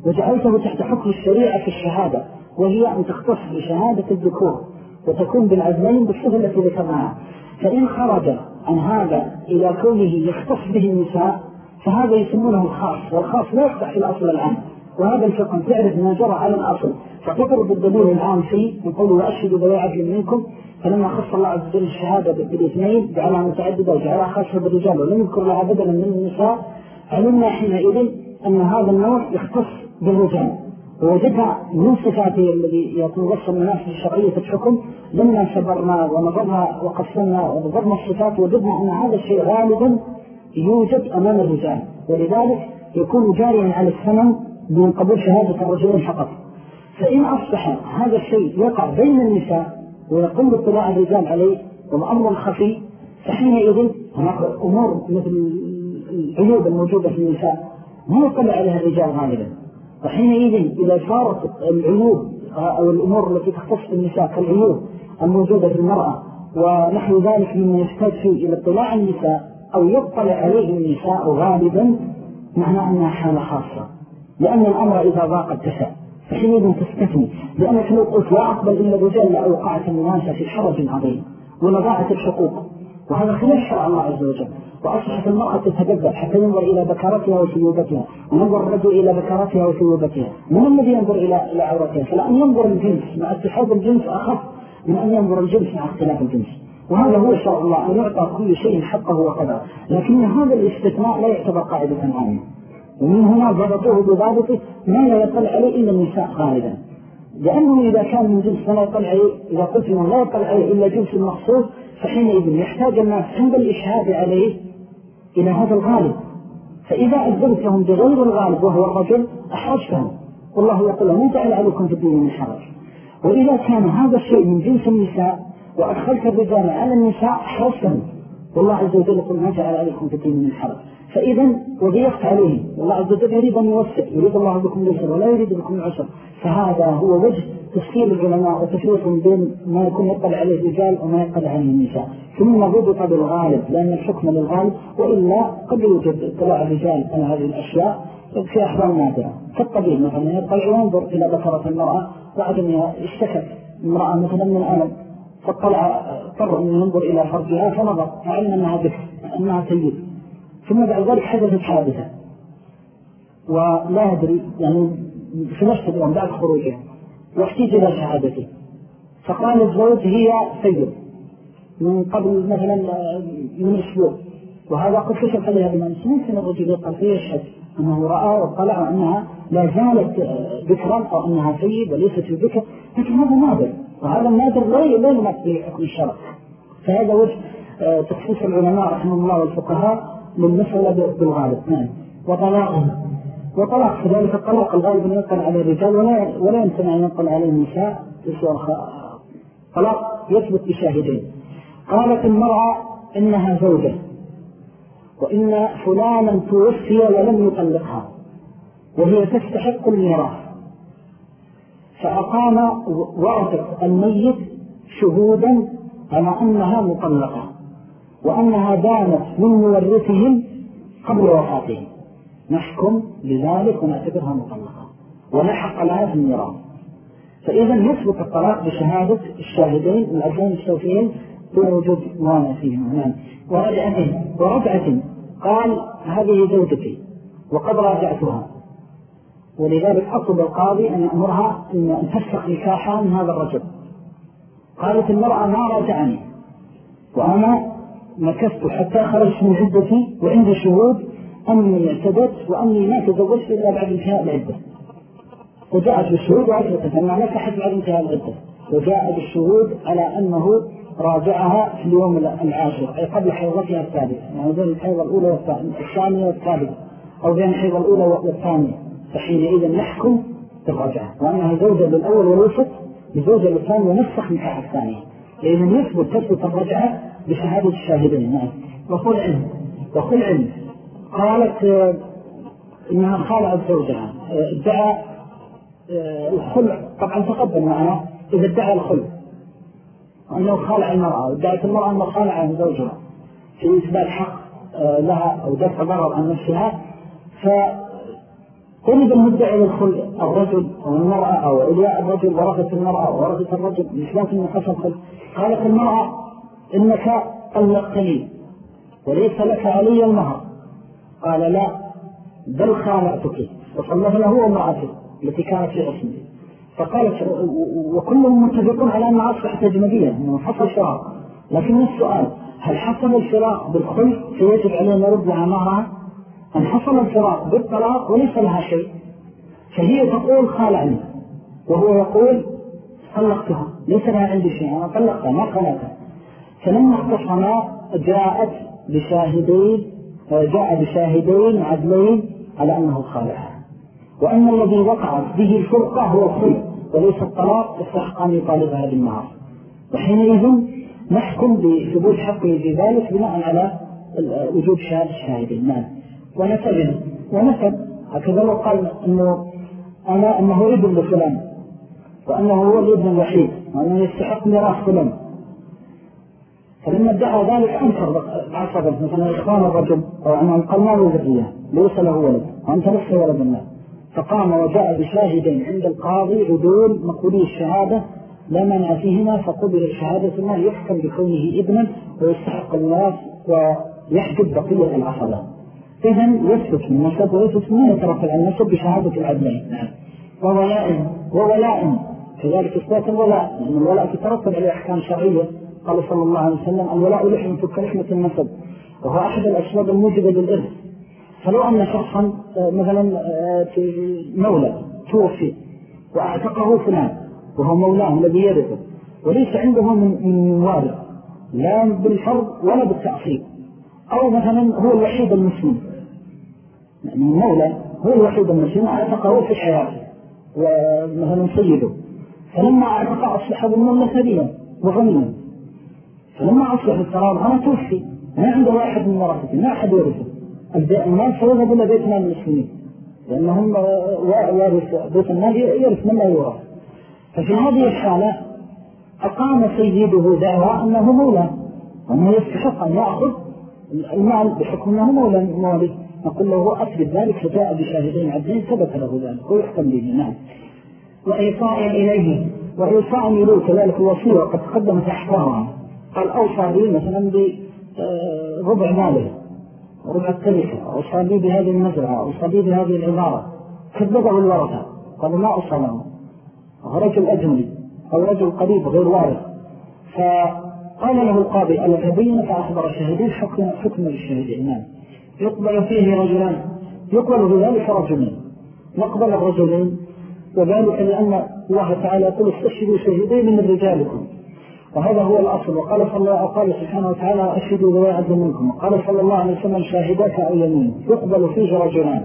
وجعلته تحت حكم الشريعة في الشهادة وهي أن تختص بشهادة الذكور وتكون بالعزلين بالصفة التي ذكرناها. فإن خرج عن هذا إلى كونه يختص به النساء فهذا يسمونه الخاص والخاص لا يخضع في الأصل العام وهذا الفقه تعرف ما جرى على الأصل. فتضرب الدليل العام فيه يقول وأشهد ذوي عدل منكم فلما خص الله عز وجل الشهادة بالاثنين جعلها متعددة وجعلها خاصة بالرجال ولم يذكر لها بدلا من النساء علمنا حينئذ أن هذا النوع يختص بالرجال. ووجدنا من صفاته الذي يكون وصف الناس بشرعية الحكم لما سبرنا ونظرنا وقصنا ونظرنا الصفات وجدنا أن هذا الشيء غالبا يوجد أمام الرجال. ولذلك يكون جاريا على الثمن من قبول شهادة الرجلين فقط. فإن أصبح هذا الشيء يقع بين النساء ويقل اطلاع الرجال عليه والأمر خفي. فحينئذ هناك أمور مثل العيوب الموجودة في النساء ما يطلع عليها الرجال غالبا. وحينئذ إذا صارت العيوب أو الأمور التي تختص بالنساء كالعيوب الموجودة في المرأة ونحو ذلك مما يحتاج فيه إلى اطلاع النساء أو يطلع عليه النساء غالبا معنى أنها حالة خاصة. لأن الأمر إذا ضاق اتسع. فحينئذ تستثني لأنك لو قلت لا أقبل إلا الرجال لأوقعت الناس في حرج عظيم ولضاعت الحقوق. وهذا خلاف شرع الله عز وجل. وأصبحت المرأة تتجبع حتى ينظر إلى بكارتها وثيوبتها وننظر الرجل إلى بكارتها وثيوبتها من الذي ينظر إلى إلى عورتها؟ فلا أن ينظر الجنس. مع اتحاد الجنس أخف من أن ينظر الجنس مع اختلاف الجنس. وهذا هو شرع الله أن يعطى كل شيء حقه وقدره. لكن هذا الاستثناء لا يعتبر قاعدة عامة ومن هنا ضبطوه بضابطه ما لا يطلع عليه إلا النساء غالبا لأنه إذا كان من جنس لا يطلع عليه إذا قلت أنه لا يطلع عليه إلا جنس المخصوص فحينئذ يحتاج الناس عند الإشهاد عليه إلى هذا الغالب. فإذا أدبتهم بغير الغالب وهو الرجل أحرجتهم. والله يقول ما جعل عليكم في الدين من حرج وإذا كان هذا الشيء من جنس النساء وأدخلت الرجال على النساء أحرجتهم. والله عز وجل يقول ما جعل عليكم في الدين من حرج. فإذا وضيقت عليهم والله عز وجل يريد أن يوسع يريد الله بكم اليسر ولا يريد بكم العسر فهذا هو وجه تفصيل العلماء وتفريق بين ما يكون يطلع عليه الرجال وما يطلع عليه النساء. ثم ضبط بالغالب لأن الحكم للغالب وإلا قد يوجد اطلاع الرجال على هذه الأشياء في أحوال نادرة. كالطبيب مثلا يطلع وينظر إلى بكرة المرأة وعدم اشتكت امرأة مثلا من ألم فطلع اضطر أن ينظر إلى فرجها فنظر فعلم أنها ذكر أنها سيد ثم بعد ذلك حدثت حادثة. ولا أدري يعني في نفس اليوم بعد خروجها واحتيج إلى شهادته. فقال الزوج هي سيد. من قبل مثلا من أسبوع. وهذا قد كشف عليها بالأمس ممكن الرجل يقال فيه يشهد أنه رأى وطلع أنها لا زالت ذكرا أو أنها سيد وليست الذكر. لكن هذا نادر. وهذا النادر لا يمت بحكم الشرع. فهذا وجه آه، تخصيص العلماء رحمه الله والفقهاء. للمسألة بالغالب نعم. وطلاقهم وطلاق. كذلك الطلاق الغالب ينقل على الرجال ولا, ولا يمكن أن ينقل على النساء. طلاق؟ يثبت بشاهدين. قالت المرأة إنها زوجة. وإن فلانا توفي ولم يطلقها. وهي تستحق الميراث. فأقام ورثة الميت شهودا على أنها مطلقة. وأنها دانت من مورثهم قبل وفاتهم. نحكم بذلك ونعتبرها مطلقة. ونحق لها في الميراث. فإذا يثبت الطلاق بشهادة الشاهدين الأجلين الشوفيين دون وجود مانع فيهما نعم. ورجعة ورجعة قال هذه زوجتي وقد راجعتها. ولذلك أطلب القاضي أن يأمرها أن تفسق نكاحها من هذا الرجل. قالت المرأة ما راجعني. وأنا مكثت حتى خرجت من عدتي وعندي شهود أني اعتدت وأني ما تزوجت إلا بعد انتهاء العدة. وجاءت بالشهود وأثبتت أنها نكحت بعد انتهاء العدة. وجاء بالشهود على أنه راجعها في اليوم العاشر أي قبل حيضتها الثالثة يعني بين الحيضة الأولى والثانية والثالثة أو بين الحيضة الأولى والثانية. فحينئذ نحكم بالرجعة وأنها زوجة للأول والوسط بزوجة للثاني ونسخ نكاح الثانية. لأن يثبت تثبت الرجعة بشهادة الشاهدين نعم. وقل علم وقل علم. قالت آه، إنها خالعت زوجها. آه، ادعى آه، الخلع. طبعا تقدم معنا إذا ادعى الخلع. وأنه خالع المرأة. وادعت المرأة أنه خالع عن زوجها. في إثبات حق لها أو دفع ضرر عن نفسها. فطلب المدعي للخلع. الرجل أو المرأة أو إلياء الرجل ورثة المرأة ورثة الرجل. مش لازم يحصل خلع. قالت المرأة إنك طلقتني وليس لك علي المهر. قال لا بل خالعتك وصلت له وامرأته التي كانت في عصمه فقالت وكلهم متفقون على أنها أصبحت أجنبية أنه حصل فراق لكن السؤال هل حصل الفراق بالخلف؟ فيجب عليه نرد لها مهرها أن حصل الفراق بالطلاق وليس لها شيء. فهي تقول خالعني وهو يقول طلقتها. ليس لها عندي شيء أنا طلقتها ما خلقتها. فلما اختصنا جاءت بشاهدين جاء بشاهدين عدلين على أنه خالعها وأن الذي وقعت به الفرقة هو الخلق وليس الطلاق يستحق أن يطالبها بالنهار وحينئذ نحكم بثبوت حقه في ذلك بناء على وجود شهاد الشاهدين. نعم. ونسب ونسب. هكذا لو قال أنه أنا أنه ابن لفلان وأنه هو الابن الوحيد وأنه يستحق ميراث فلان. فلما ادعى ذلك أنكر عصبت مثلا إخوان الرجل قال ما له ذرية ليس له ولد وأنت لست ولد الله. فقام وجاء بشاهدين عند القاضي عدول مقولي الشهادة لا منع فيهما فقبل الشهادة ما يحكم بكونه ابنا ويستحق الناس ويحجب بقية العصبة. إذن يثبت من نسب ويثبت من يترتب عن النسب بشهادة العدلين. وولاء وولاء كذلك إثبات الولاء لأن الولاء تترتب عليه أحكام شرعية. قال صلى الله عليه وسلم الولاء لحمة كلحمة النسب وهو أحد الأسباب الموجبة للإرث. فلو أن شخصا مثلا آه، مولى توفي وأعتقه فلان وهو مولاه الذي يرثه وليس عنده من وارث لا بالفرض ولا بالتأصيل. أو مثلا هو الوحيد المسلم. يعني مولى هو الوحيد المسلم أعتقه في حياته ومثلا سيده. فلما اعتق أصبح ضمن ثريا وغنيا فلما أصبح القرار أنا توفي. ما عنده واحد من ورثته ما أحد ورثه الناس سيذهب إلى بيت مال المسلمين لأنهم وارث بيت المال يرث من لا يورث. ففي هذه الحالة أقام سيده دعوى أنه مولى. وأنه يستحق أن يأخذ المال بحكم أنه مولى مولي نقول له أثبت ذلك فجاء بشاهدين عدين ثبت له ذلك ويحكم به. نعم. وإيصاء إليه وإيصاء إليه كذلك الوصية وقد تقدمت أحكامها قال أوصى به مثلا بربع ماله ربع التركة أوصى به بهذه المزرعة أوصى به بهذه العبارة. كذبه الورثة قالوا ما أوصى له. رجل أجنبي أو رجل قريب غير وارث فقال له القاضي ألا تبين فأخبر الشهدين حكم, حكم للشهدين نعم يقبل فيه رجلان. يقبل في ذلك رجلين. نقبل الرجلين وذلك لأن الله تعالى يقول استشهدوا شهدين من رجالكم. وهذا هو الأصل. وقال صلى الله قال سبحانه وتعالى أشهدوا ذوي عدل منكم. وقال صلى الله عليه وسلم شاهدات أو يمين يقبل فيه رجلان.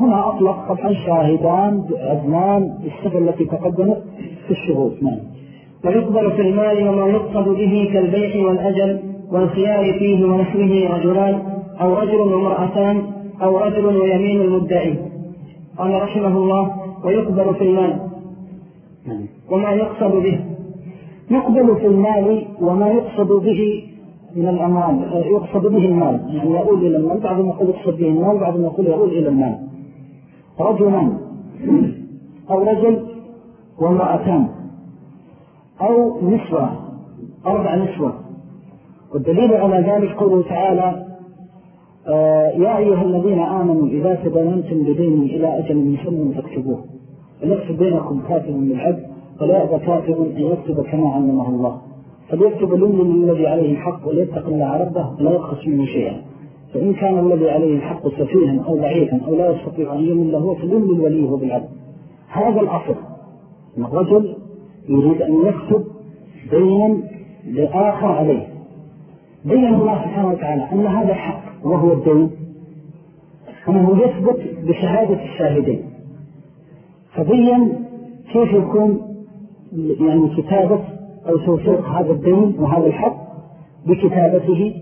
هنا أطلق طبعا شاهدان عدنان بالصفة التي تقدمت في الشهود. نعم. ويقبل في المال وما يقصد به كالبيع والأجل والخيار فيه ونحوه رجلان أو رجل ومرأتان أو رجل ويمين المدعي. قال رحمه الله ويقبل في المال نعم. وما يقصد به. يقبل في المال وما يقصد به من الأموال يقصد به المال. يعني يقول إلى المال بعضهم يقول يقصد به المال بعضهم يقول يقول إلى المال. رجلان أو رجل وامرأتان أو نسوة أربع نسوة. والدليل على ذلك قوله تعالى آه، يا أيها الذين آمنوا إذا تدينتم بدين إلى أجل مسلم فاكتبوه. وليكتب بينكم كاتب بالعدل. فلا يأبى كاتب أن يكتب كما علمه الله. فليكتب الأم الذي عليه الحق وليتق الله ربه لا يبخس منه شيئا. فإن كان الذي عليه الحق سفيها أو ضعيفا أو لا يستطيع أن يمن له فالأم الوليه بالعدل. هذا الأصل. أن الرجل يريد أن يكتب دينا لآخر عليه. بين الله سبحانه وتعالى أن هذا حق وهو الدين. أنه يثبت بشهادة الشاهدين. فبين كيف يكون يعني كتابة أو توثيق هذا الدين وهذا الحق بكتابته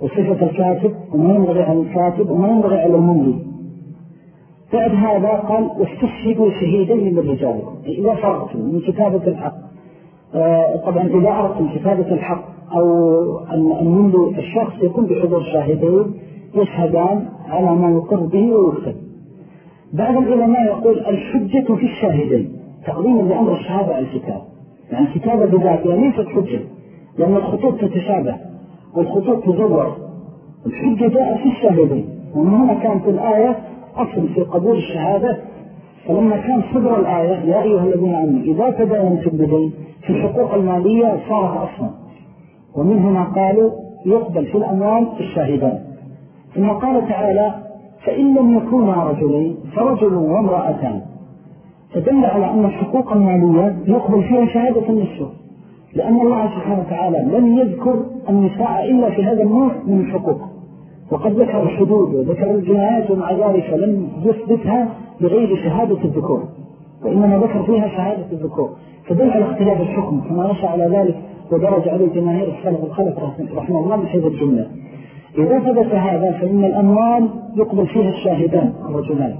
وصفة الكاتب وما ينبغي على الكاتب وما ينبغي على المملي بعد هذا قال واستشهدوا شهيدين من رجالكم إذا فرغتم من كتابة الحق آه، طبعا إذا أردتم كتابة الحق أو أن يملي الشخص يكون بحضور شاهدين يشهدان على ما يقر به ويكتب. بعض العلماء يقول الحجة في الشاهدين. تقديما لأمر الشهادة الكتاب. يعني الكتابة بذاتها ليست حجة لأن الخطوط تتشابه والخطوط تزور الحجة جاء في الشاهدين ومن هنا كانت الآية أصل في قبول الشهادة. فلما كان صدر الآية يا أيها الذين آمنوا إذا تداينتم بدين في الحقوق المالية صارت أصلا. ومن هنا قالوا يقبل في الأموال الشاهدان. ثم قال تعالى فإن لم يكونا رجلين فرجل وامرأتان. فدل على أن الحقوق المالية يقبل فيها شهادة النسوة لأن الله سبحانه وتعالى لم يذكر النساء إلا في هذا النوع من الحقوق وقد ذكر الحدود وذكر الجنايات ومع ذلك لم يثبتها بغير شهادة الذكور. وإنما ذكر فيها شهادة الذكور. فدل على اختلاف الحكم كما نشأ على ذلك ودرج عليه جماهير السلف الخلف رحمه الله من حيث الجملة. إذا ثبت هذا فإن الأموال يقبل فيها الشاهدان الرجلان.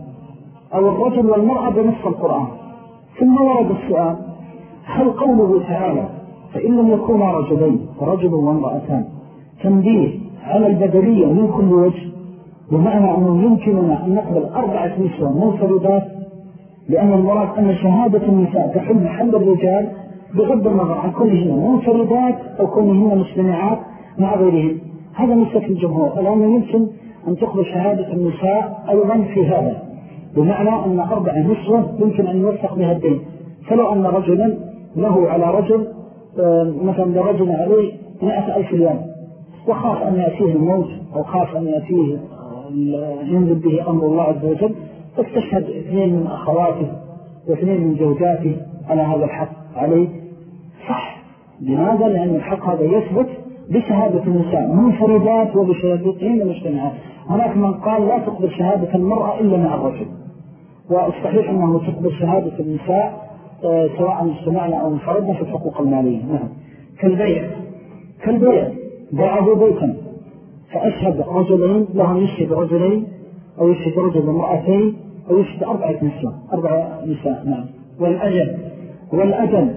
أو الرجل والمرأة بنص القرآن. ثم ورد السؤال هل قوله تعالى فإن لم يكونا رجلين فرجل وامرأتان تنبيه على البدلية من كل وجه بمعنى أنه يمكننا أن نقبل أربعة نسوة منفردات لأن المراد أن شهادة النساء تحل محل الرجال بغض النظر عن كونهن منفردات أو كونهن مجتمعات مع غيرهن هذا مسلك الجمهور الآن يمكن أن تقبل شهادة النساء أيضا في هذا. بمعنى أن أربع نسوة يمكن أن يوثق بها الدين. فلو أن رجلا له على رجل مثلا لرجل عليه مئة ألف يوم وخاف أن يأتيه الموت أو خاف أن يأتيه ينزل به أمر الله عز وجل فاستشهد اثنين من أخواته واثنين من زوجاته على هذا الحق عليه. صح. لماذا؟ لأن الحق هذا يثبت بشهادة النساء منفردات وبشهادتهم المجتمعات هناك من قال لا تقبل شهادة المرأة إلا مع الرجل. والصحيح أنه تقبل شهادة النساء آه، سواء اجتمعنا أو انفردنا في الحقوق المالية. نعم. كالبيع. كالبيع. باعه بيتا. فأشهد رجلين لهم يشهد رجلين أو يشهد رجل امرأتين أو يشهد أربعة نساء. أربعة نساء نعم. والأجل. والأجل.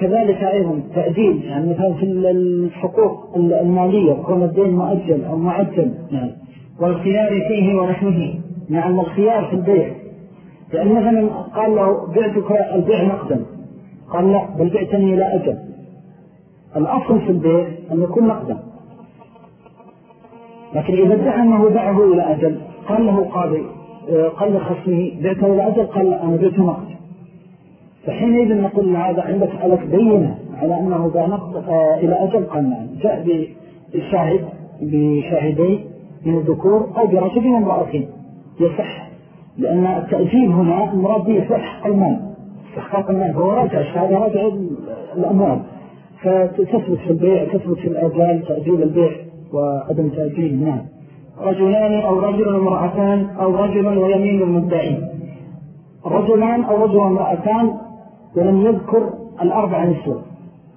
كذلك أيضا تأجيل. يعني مثلا في الحقوق المالية كون الدين مؤجل أو معجل. نعم. والخيار فيه ونحوه نعم الخيار في البيع. لأن مثلا قال له بعتك البيع نقدا. قال لا بل بعتني إلى أجل. الأصل في البيع أن يكون نقدا. لكن إذا ادعى أنه باعه إلى أجل قال له قاضي قال لخصمه بعته إلى أجل؟ قال أنا بعته نقد فحينئذ نقول هذا عندك عليك بينة على أنه باع نقد آه، إلى أجل؟ قال نعم جاء بشاهد بشاهدين من الذكور أو برجل وامرأتين يصح لأن التأجيل هنا المراد به يصح المال. استحقاق المال. هو راجع الشهادة راجع الأموال. فتثبت في البيع تثبت في الأجال تأجيل البيع وعدم تأجيل نعم رجلان أو رجل ومرأتان أو رجل ويمين المدعي. رجلان أو رجل ومرأتان ولم يذكر الأربع نسوة.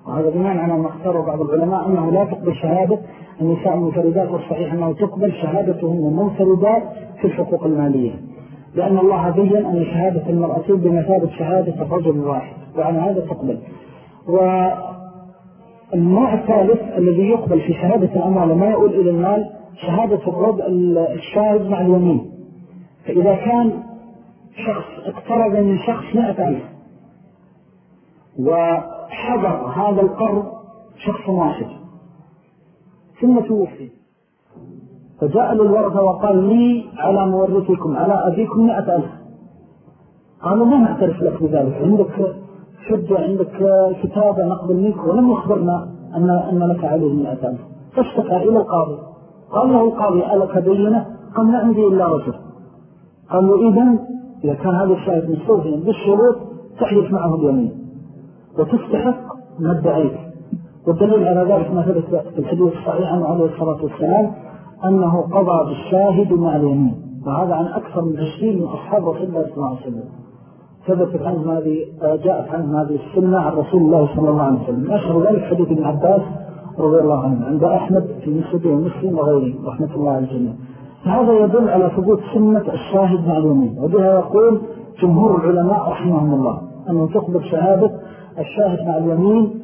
وهذا بناء على ما اختاره بعض العلماء أنه لا تقبل شهادة النساء المنفردات والصحيح أنه تقبل شهادتهن منفردات في الحقوق المالية. لأن الله بيّن أن شهادة المرأتين بمثابة شهادة الرجل الواحد وعلى هذا تقبل. والنوع الثالث الذي يقبل في شهادة الأموال ما يقول إلى المال شهادة الرب الشاهد مع اليمين. فإذا كان شخص اقترب من شخص مئة ألف وحضر هذا القرض شخص واحد ثم توفي. فجاء للورثة وقال لي على مورثكم على أبيكم مئة ألف. قالوا ما نعترف لك بذلك عندك حجة عندك كتابة نقبل منك ولم يخبرنا أن, أن لك عليه مئة ألف. فاشتكى إلى القاضي. قال له القاضي ألك بينة؟ قال ما عندي إلا رجل. قال له إذن إذا كان هذا الشاهد مستوفيا بالشروط تحلف معه اليمين. وتستحق ما ادعيت والدليل على ذلك ما ثبت في الحديث الصحيح عنه عليه الصلاة والسلام أنه قضى بالشاهد مع اليمين وهذا عن أكثر من عشرين من أصحاب رسول الله صلى الله عليه وسلم. ثبتت عنه هذه جاءت عنه هذه السنة عن رسول الله صلى الله عليه وسلم. أشهر ذلك حديث ابن عباس رضي الله عنه عند أحمد في مسجد ومسلم وغيره رحمة الله على الجميع. فهذا يدل على ثبوت سنة الشاهد مع اليمين وبها يقول جمهور العلماء رحمهم الله أنه تقبل شهادة الشاهد مع اليمين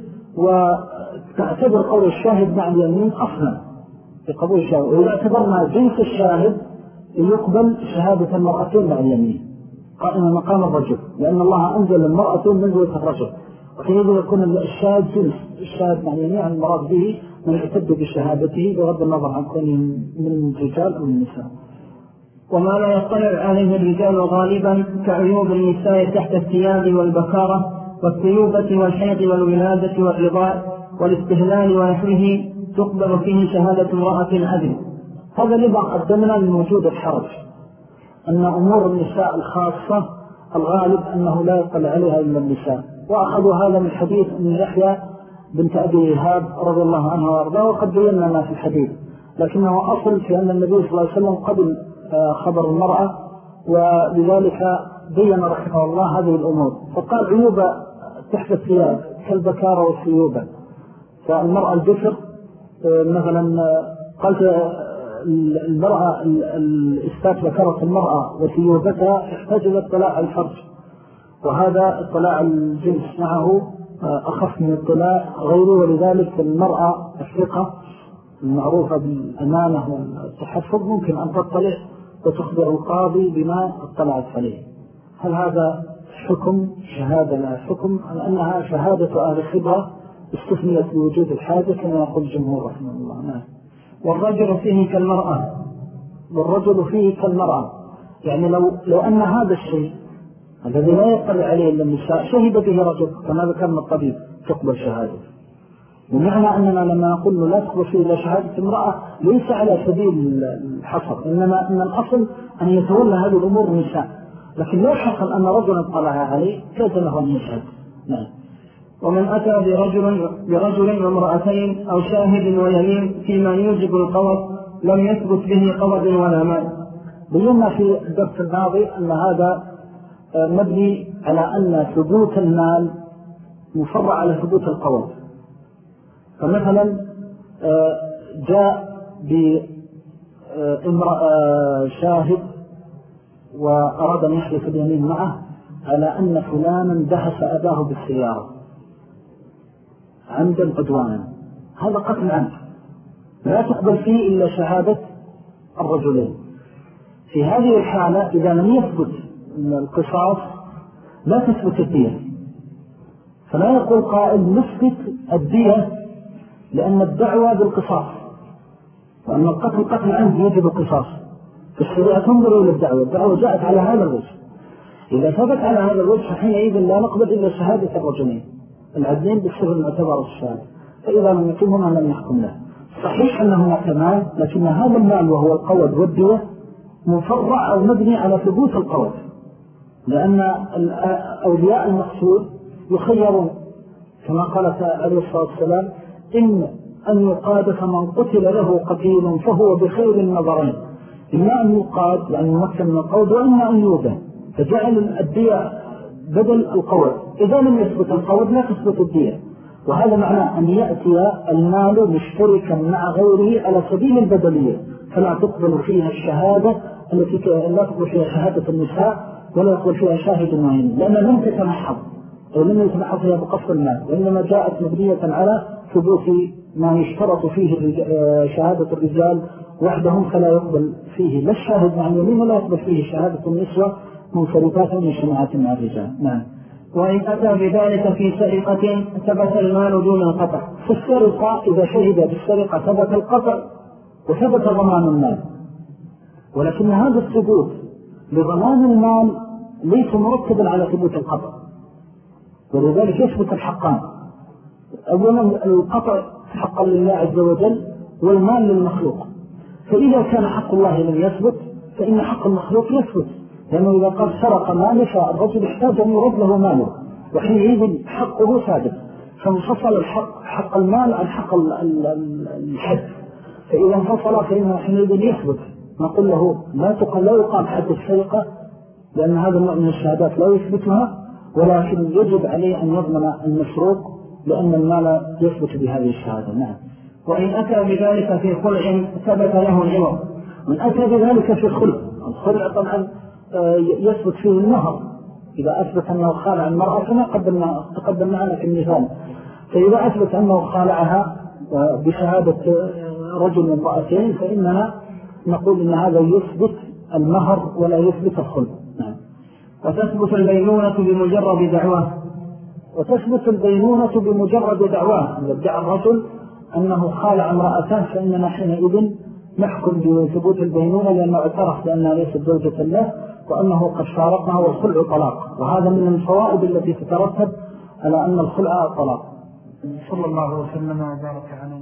وتعتبر قول الشاهد مع اليمين أصلا في قبول الشاهد وإذا اعتبرنا جنس الشاهد يقبل شهادة المرأتين مع اليمين قائمة مقام الرجل لأن الله أنزل المرأة منزلة الرجل وحينئذ يكون الشاهد جنس الشاهد مع اليمين المراد به من يعتد بشهادته بغض النظر عن كونه من الرجال أو النساء. وما لا يطلع عليه الرجال غالبا كعيوب النساء تحت الثياب والبكارة والثيوبة والحيض والولادة والرضاء والاستهلال ونحوه تقبل فيه شهادة امرأة عدل. هذا لما قدمنا من وجود الحرج. أن أمور النساء الخاصة الغالب أنه لا يطلع عليها إلا النساء. وأخذوا هذا من حديث من يحيى بنت أبي إيهاب رضي الله عنها وارضاه وقد بينا ما في الحديث. لكنه أصل في أن النبي صلى الله عليه وسلم قبل آه، خبر المرأة ولذلك بين رحمه الله هذه الأمور. فقال عيوب تحت الثياب كالبكارة والثيوبة فالمرأة البكر آه، مثلا آه، قالت المرأة الإثبات بكرة المرأة وثيوبتها احتجبت طلاع الفرج. وهذا اطلاع الجنس معه أخف من اطلاع غيره. ولذلك المرأة الثقة المعروفة بالأمانة والتحفظ ممكن أن تطلع وتخبر القاضي بما اطلعت عليه. هل هذا حكم؟ شهادة لا حكم. أنها شهادة أهل الخبرة استثنيت بوجود الحاجة كما يقول الجمهور رحمه الله. نعم. والرجل فيه كالمرأة. والرجل فيه كالمرأة. يعني لو, لو أن هذا الشيء الذي لا يطلع عليه إلا النساء شهد به رجل كما ذكرنا الطبيب تقبل شهادة ومعنى أننا لما نقول لا تقبل فيه إلا شهادة امرأة ليس على سبيل الحصر إنما أن الأصل أن يتولى هذه الأمور النساء. لكن لا حصل أن رجلا طلع عليه كيف له أن يشهد. نعم. ومن أتى برجل, برجل وامرأتين أو شاهد ويمين فيما يوجب القول لم يثبت به قبض ولا مال. بينا في الدرس الماضي أن هذا آه، مبني على أن ثبوت المال مفرع على ثبوت القوض فمثلا آه، جاء بامرأة آه، شاهد وأراد أن يحدث اليمين معه على أن فلانا دهس أباه بالسيارة. عمدا عدوانا. هذا قتل عنه لا تقبل فيه إلا شهادة الرجلين. في هذه الحالة إذا لم يثبت القصاص لا تثبت الدية. فلا يقول قائل نثبت الدية لأن الدعوة بالقصاص. وأن القتل قتل عمد يجب القصاص. فالشريعة تنظر إلى الدعوة. الدعوة جاءت على هذا الوجه. إذا ثبت على هذا الوجه فحينئذ لا نقبل إلا شهادة الرجلين. العدلين بالسر المعتبر الشهادة فإذا لم يكن لم يحكم له. صحيح أن هناك مال لكن هذا المال وهو القود والدوة مفرع أو مبني على ثبوت القود لأن أولياء المقصود يخيرون. كما قالت عليه الصلاة والسلام إن أن يقاد فمن قتل له قتيل فهو بخير النظرين. إما أن يقاد يعني يمكن من القود وإما أن يوبه. فجعل الدية بدل القود إذا لم يثبت القود لا تثبت الدية. وهذا معناه أن يأتي المال مشتركا مع غيره على سبيل البدلية. فلا تقبل فيها الشهادة التي لا تقبل فيها شهادة النساء ولا يقبل فيها شاهد معين. لأنها لم تتمحض أو لم يتمحض فيها بقصر المال. وإنما جاءت مبنية على ثبوت ما يشترط فيه شهادة الرجال وحدهم فلا يقبل فيه لا الشاهد مع ولا يقبل فيه شهادة النسوة. منفردات من شماعات مع الرجال نعم. وإن أتى بذلك في سرقة ثبت المال دون القطع. في السرقة إذا شهد بالسرقة ثبت القطع وثبت ضمان المال. ولكن هذا الثبوت لضمان المال ليس مركبا على ثبوت القطع. ولذلك يثبت الحقان. أولا القطع حقا لله عز وجل والمال للمخلوق. فإذا كان حق الله لم يثبت فإن حق المخلوق يثبت. لأنه إذا قد سرق ماله فالرجل يحتاج أن يرد له ماله. وحينئذ حقه ثابت. فانفصل الحق حق المال عن حق الحد. فإذا انفصل فإنه حينئذ يثبت. نقول له لا تقل لا يقام حد السرقة لأن هذا النوع من الشهادات لا يثبتها. ولكن يجب عليه أن يضمن المسروق لأن المال يثبت بهذه الشهادة. نعم. وإن أتى بذلك في خلع ثبت له العوض. من أتى بذلك في خلع. الخلع طبعا يثبت فيه النهر. إذا أثبت أنه خالع المرأة كما تقدم معنا في المثال. فإذا أثبت أنه خالعها بشهادة رجل من رأسين فإننا نقول إن هذا يثبت المهر ولا يثبت الخلع. نعم. وتثبت البينونة بمجرد دعواه وتثبت البينونة بمجرد دعواه إذا ادعى الرجل أنه خالع امرأتان فإننا حينئذ نحكم بثبوت البينونة لأنه اعترف بأنها ليست زوجة له. وأنه قد فارقها والخلع طلاق. وهذا من الفوائد التي تترتب على أن الخلع طلاق. صلى الله وسلم وبارك على